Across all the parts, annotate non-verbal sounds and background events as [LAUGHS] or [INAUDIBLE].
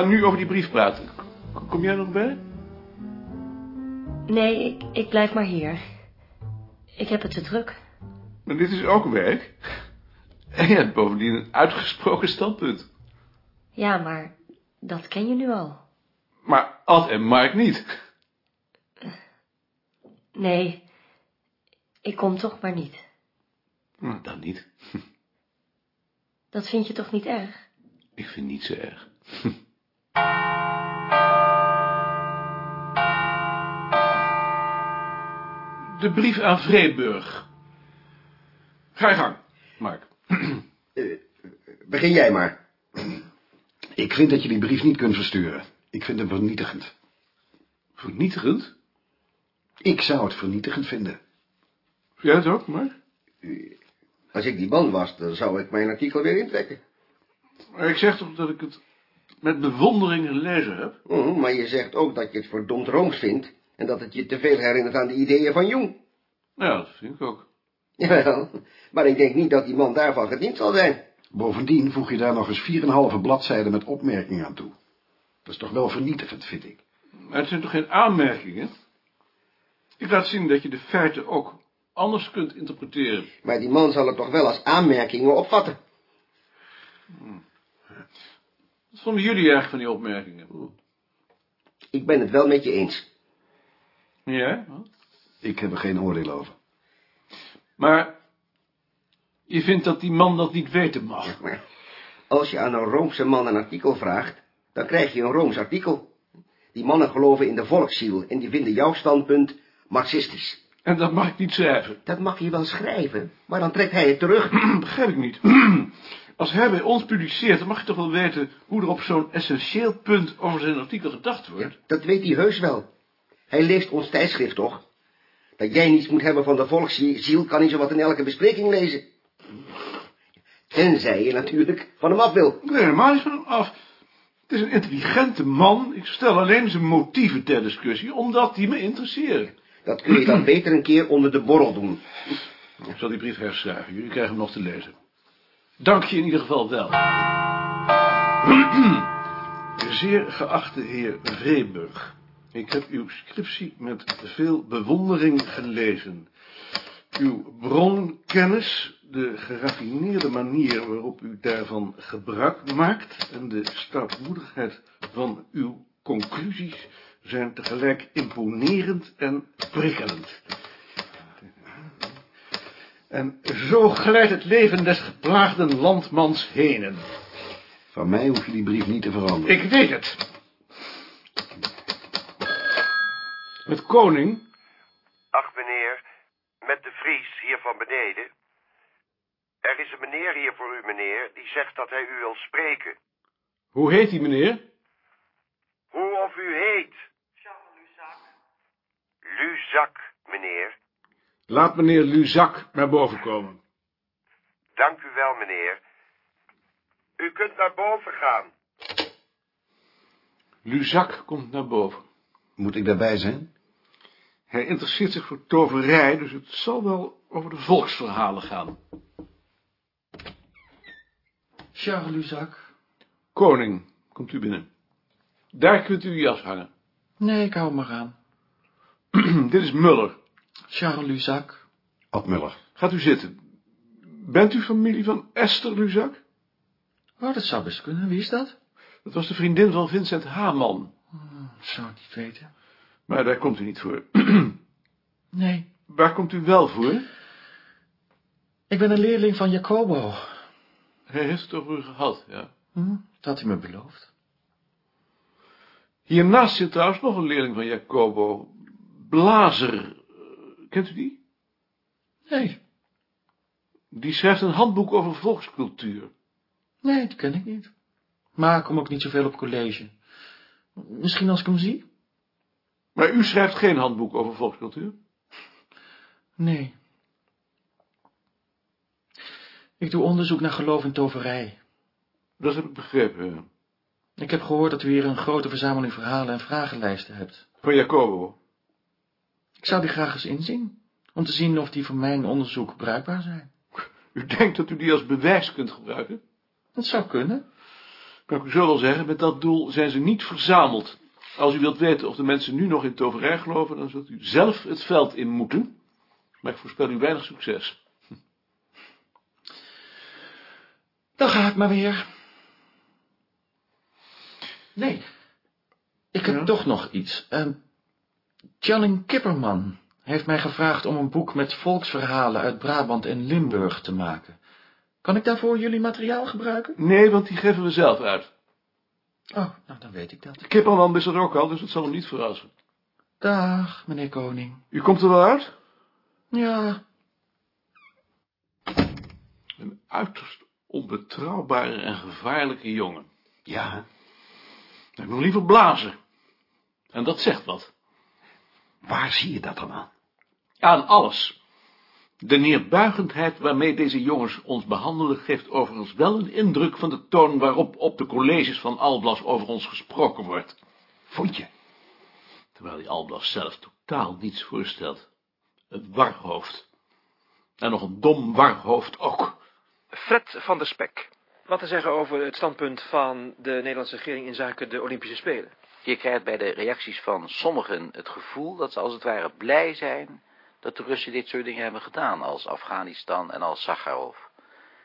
gaan nu over die brief praten. Kom jij nog bij? Nee, ik, ik blijf maar hier. Ik heb het te druk. Maar dit is ook werk. En je hebt bovendien een uitgesproken standpunt. Ja, maar dat ken je nu al. Maar Ad en Mark niet. Nee, ik kom toch maar niet. Nou, dan niet. [LAUGHS] Dat vind je toch niet erg? Ik vind niet zo erg. [LAUGHS] De brief aan Vreeburg. Ga je gang, Mark. Begin jij maar. Ik vind dat je die brief niet kunt versturen. Ik vind hem vernietigend. Vernietigend? Ik zou het vernietigend vinden. Vind jij het ook, Mark? Als ik die man was, dan zou ik mijn artikel weer intrekken. Maar ik zeg toch dat ik het met bewondering gelezen heb? Mhm, maar je zegt ook dat je het verdomd rooms vindt... en dat het je te veel herinnert aan de ideeën van Jung. Ja, dat vind ik ook. Jawel, maar ik denk niet dat die man daarvan gediend zal zijn. Bovendien voeg je daar nog eens 4,5 bladzijden met opmerkingen aan toe. Dat is toch wel vernietigend, vind ik. Maar het zijn toch geen aanmerkingen? Ik laat zien dat je de feiten ook anders kunt interpreteren. Maar die man zal het toch wel als aanmerkingen opvatten. Wat vonden jullie erg van die opmerkingen? Ik ben het wel met je eens. Ja? Ik heb er geen oordeel over. Maar je vindt dat die man dat niet weten mag. Maar als je aan een Roomse man een artikel vraagt, dan krijg je een Rooms artikel. Die mannen geloven in de volksziel en die vinden jouw standpunt marxistisch. En dat mag ik niet schrijven. Dat mag je wel schrijven, maar dan trekt hij het terug. [CLEARS THROAT] Begrijp ik niet. Als hij bij ons publiceert, dan mag je toch wel weten hoe er op zo'n essentieel punt over zijn artikel gedacht wordt. Dat weet hij heus wel. Hij leest ons tijdschrift toch? Dat jij niets moet hebben van de volksziel, kan hij zowat in elke bespreking lezen. Tenzij je natuurlijk van hem af wil. Nee, helemaal niet van hem af. Het is een intelligente man. Ik stel alleen zijn motieven ter discussie, omdat die me interesseren. Dat kun je dan beter een keer onder de borrel doen. Ik zal die brief herschrijven. Jullie krijgen hem nog te lezen. Dank je in ieder geval wel. Zeer geachte heer Vreeburg. Ik heb uw scriptie met veel bewondering gelezen. Uw bronkennis, de geraffineerde manier waarop u daarvan gebruik maakt en de stoutmoedigheid van uw conclusies zijn tegelijk imponerend en prikkelend. En zo glijdt het leven des geplaagden landmans henen. Van mij hoef je die brief niet te veranderen. Ik weet het. Met koning? Ach, meneer, met de Vries hier van beneden. Er is een meneer hier voor u, meneer, die zegt dat hij u wil spreken. Hoe heet die meneer? Hoe of u heet? Luzak, meneer. Laat meneer Luzak naar boven komen. Dank u wel, meneer. U kunt naar boven gaan. Luzak komt naar boven. Moet ik daarbij zijn? Hij interesseert zich voor toverij, dus het zal wel over de volksverhalen gaan. Charles Luzak. Koning, komt u binnen. Daar kunt u uw jas hangen. Nee, ik hou maar aan. [CLEARS THROAT] Dit is Muller. Charles Luzak. Ad Muller. Gaat u zitten. Bent u familie van Esther Luzak? Oh, dat zou best kunnen. Wie is dat? Dat was de vriendin van Vincent Haman. Dat zou ik niet weten. Maar daar komt u niet voor. [CLEARS THROAT] Nee, Waar komt u wel voor? ik ben een leerling van Jacobo. Hij heeft het over u gehad, ja. Hm, dat had hij me beloofd. Hiernaast zit trouwens nog een leerling van Jacobo. Blazer. Kent u die? Nee, Die schrijft een handboek over volkscultuur. nee, dat ken ik niet. Maar ik kom ook niet zoveel op college. Misschien als ik hem zie? Maar u schrijft geen handboek over volkscultuur? Nee. Ik doe onderzoek naar geloof en toverij. Dat heb ik begrepen, ja. Ik heb gehoord dat u hier een grote verzameling verhalen en vragenlijsten hebt. Van Jacobo. Ik zou die graag eens inzien, om te zien of die voor mijn onderzoek bruikbaar zijn. U denkt dat u die als bewijs kunt gebruiken? Dat zou kunnen. Kan ik u zo wel zeggen, met dat doel zijn ze niet verzameld. Als u wilt weten of de mensen nu nog in toverij geloven, dan zult u zelf het veld in moeten. Maar ik voorspel u weinig succes. Dan ga ik maar weer. Nee, ik heb Ja? toch nog iets. Uh, Channing Kipperman heeft mij gevraagd om een boek met volksverhalen uit Brabant en Limburg te maken. Kan ik daarvoor jullie materiaal gebruiken? Nee, want die geven we zelf uit. Oh, nou dan weet ik dat. Kipperman is er ook al, dus het zal hem niet verrassen. Dag, meneer Koning. U komt er wel uit? Ja, Een uiterst onbetrouwbare en gevaarlijke jongen. Ja, Ik wil liever blazen. En dat zegt wat. Waar zie je dat dan aan? Aan alles. De neerbuigendheid waarmee deze jongens ons behandelen geeft overigens wel een indruk van de toon waarop op de colleges van Alblas over ons gesproken wordt. Vond je? Terwijl die Alblas zelf totaal niets voorstelt. Een warhoofd. En nog een dom warhoofd ook. Fred van der Spek. Wat te zeggen over het standpunt van de Nederlandse regering in zaken de Olympische Spelen? Je krijgt bij de reacties van sommigen het gevoel dat ze als het ware blij zijn dat de Russen dit soort dingen hebben gedaan, als Afghanistan en als Sakharov.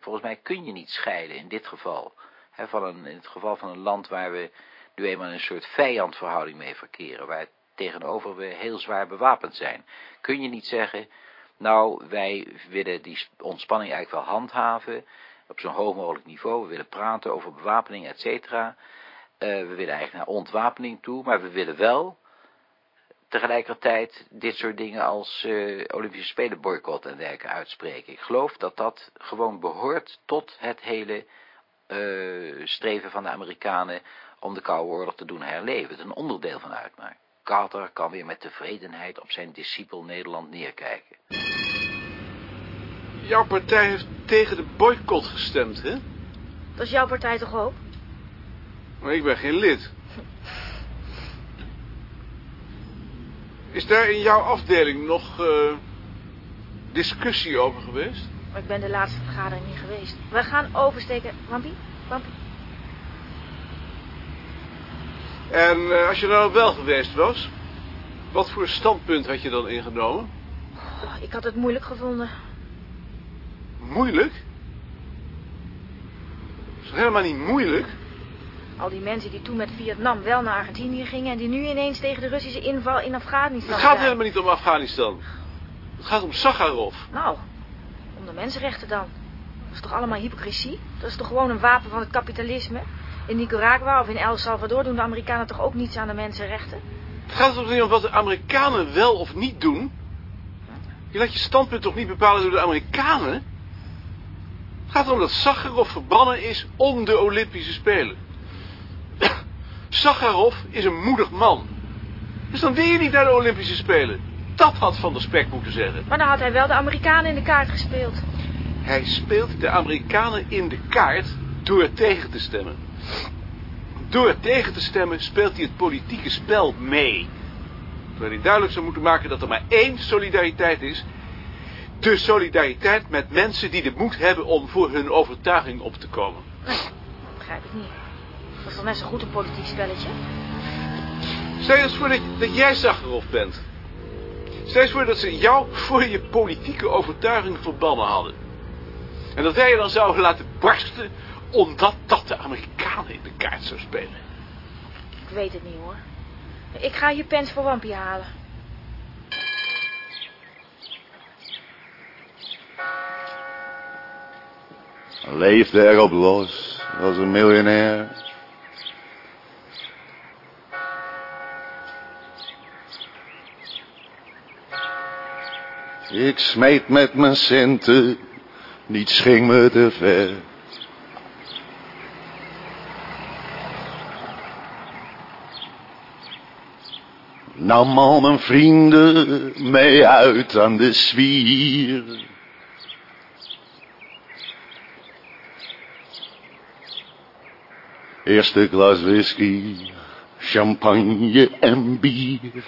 Volgens mij kun je niet scheiden in dit geval, van een, in het geval van een land waar we nu eenmaal een soort vijandverhouding mee verkeren, waar tegenover we heel zwaar bewapend zijn. Kun je niet zeggen, nou, wij willen die ontspanning eigenlijk wel handhaven, op zo'n hoog mogelijk niveau, we willen praten over bewapening, et cetera. Eh, we willen eigenlijk naar ontwapening toe, maar we willen wel tegelijkertijd dit soort dingen als eh, Olympische Spelen boycott en dergelijke uitspreken. Ik geloof dat dat gewoon behoort tot het hele eh, streven van de Amerikanen om de Koude Oorlog te doen herleven. Het een onderdeel van uitmaakt. Carter kan weer met tevredenheid op zijn discipel Nederland neerkijken. Jouw partij heeft tegen de boycott gestemd, hè? Dat is jouw partij toch ook? Maar ik ben geen lid. Is daar in jouw afdeling nog eh, discussie over geweest? Maar ik ben de laatste vergadering niet geweest. We gaan oversteken. Wampie? Wampie? En eh, als je nou wel geweest was, wat voor standpunt had je dan ingenomen? Oh, ik had het moeilijk gevonden. Moeilijk? is toch helemaal niet moeilijk? Al die mensen die toen met Vietnam wel naar Argentinië gingen... en die nu ineens tegen de Russische inval in Afghanistan Het gaat helemaal niet om Afghanistan. Het gaat om Sakharov. Nou, om de mensenrechten dan. Dat is toch allemaal hypocrisie? Dat is toch gewoon een wapen van het kapitalisme? In Nicaragua of in El Salvador doen de Amerikanen toch ook niets aan de mensenrechten? Het gaat toch niet om wat de Amerikanen wel of niet doen? Je laat je standpunt toch niet bepalen door de Amerikanen? Het gaat erom dat Sakharov verbannen is om de Olympische Spelen. Sakharov is een moedig man. Dus dan wil je niet naar de Olympische Spelen. Dat had Van der Spek moeten zeggen. Maar dan had hij wel de Amerikanen in de kaart gespeeld. Hij speelt de Amerikanen in de kaart door tegen te stemmen. Door tegen te stemmen speelt hij het politieke spel mee. Terwijl hij duidelijk zou moeten maken dat er maar één solidariteit is. De solidariteit met mensen die de moed hebben om voor hun overtuiging op te komen. Nee, dat begrijp ik niet. Dat is toch net zo goed een politiek spelletje? Stel je eens voor dat, dat jij Sakharov bent. Stel je eens voor dat ze jou voor je politieke overtuiging verbannen hadden. En dat wij je dan zouden laten barsten omdat dat de Amerikanen in de kaart zou spelen. Ik weet het niet hoor. Ik ga je pens voor Wampie halen. leefde erop los als een miljonair. Ik smeet met mijn centen, niets ging me te ver. Nam al mijn vrienden mee uit aan de zwier. Eerste glas whisky, champagne en bier.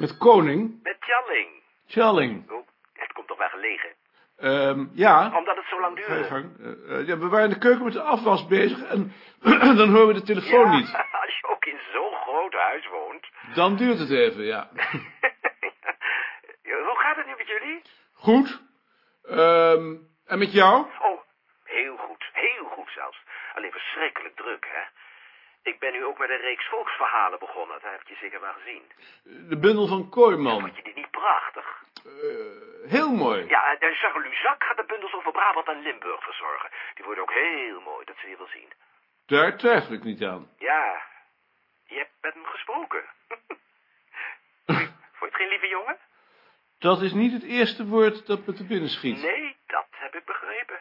Met Koning? Met Tjalling. Challing. Oh, het komt toch wel gelegen. Ehm, ja. Omdat het zo lang duurde. Eh, eh, ja, we waren in de keuken met de afwas bezig en [CLEARS THROAT] dan horen we de telefoon Ja, niet. [LAUGHS] Als je ook in zo'n groot huis woont. Dan duurt het even, ja. [LAUGHS] Hoe gaat het nu met jullie? Goed. Ehm, en met jou? Oh, heel goed. Heel goed zelfs. Alleen verschrikkelijk druk, hè? Ik ben nu ook met een reeks volksverhalen begonnen. Dat heb je zeker wel gezien. De bundel van Kooiman. Vond je die niet prachtig? Eh, heel mooi. Ja, en Charles Luzak gaat de bundels over Brabant en Limburg verzorgen. Die worden ook heel mooi, dat zul je wel zien. Daar twijfel ik niet aan. Ja, je hebt met hem gesproken. [LAUGHS] Vond je het geen lieve jongen? Dat is niet het eerste woord dat me te binnen schiet. Nee, dat heb ik begrepen.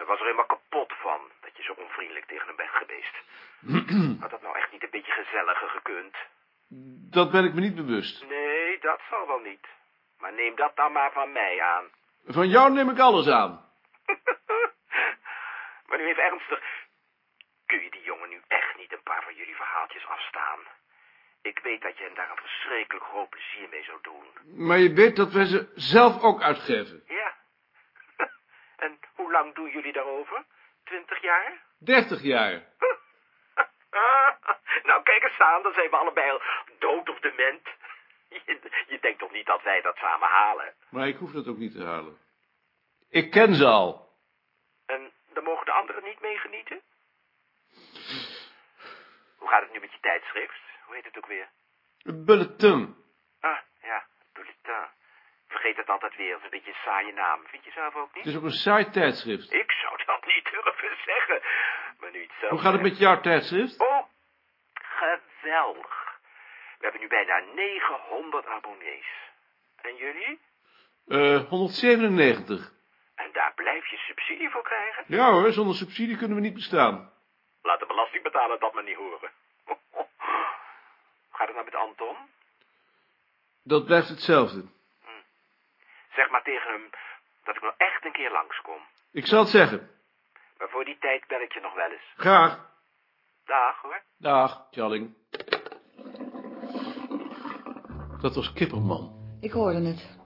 Hij was er helemaal kapot van, dat je zo onvriendelijk tegen hem bent geweest. [CLEARS THROAT] Had dat nou echt niet een beetje gezelliger gekund? Dat ben ik me niet bewust. Nee, dat zal wel niet. Maar neem dat dan maar van mij aan. Van jou neem ik alles aan. [LAUGHS] maar nu even ernstig. Kun je die jongen nu echt niet een paar van jullie verhaaltjes afstaan? Ik weet dat je hem daar een verschrikkelijk groot plezier mee zou doen. Maar je weet dat wij ze zelf ook uitgeven. Ja. Hoe lang doen jullie daarover? Twintig jaar? 30 jaar. [LAUGHS] nou, kijk eens aan, dan zijn we allebei al dood of dement. Je, je denkt toch niet dat wij dat samen halen? Maar ik hoef dat ook niet te halen. Ik ken ze al. En dan mogen de anderen niet meegenieten? Hoe gaat het nu met je tijdschrift? Hoe heet het ook weer? Bulletin. Ah, ja, Bulletin. Vergeet het altijd weer, het is een beetje een saaie naam. Vind je zelf ook Het niet? is ook een saai tijdschrift. Ik zou dat niet durven zeggen. Maar nu het zelf Hoe gaat het met jouw tijdschrift? Oh, geweldig. We hebben nu bijna 900 abonnees. En jullie? Eh, 197. En daar blijf je subsidie voor krijgen? Ja hoor, zonder subsidie kunnen we niet bestaan. Laat de belastingbetaler dat maar niet horen. [LAUGHS] Hoe gaat het nou met Anton? Dat blijft hetzelfde. Zeg maar tegen hem dat ik nog echt een keer langskom. Ik zal het zeggen. Maar voor die tijd bel ik je nog wel eens. Graag. Dag hoor. Dag, Tjalling. Dat was Kipperman. Ik hoorde het.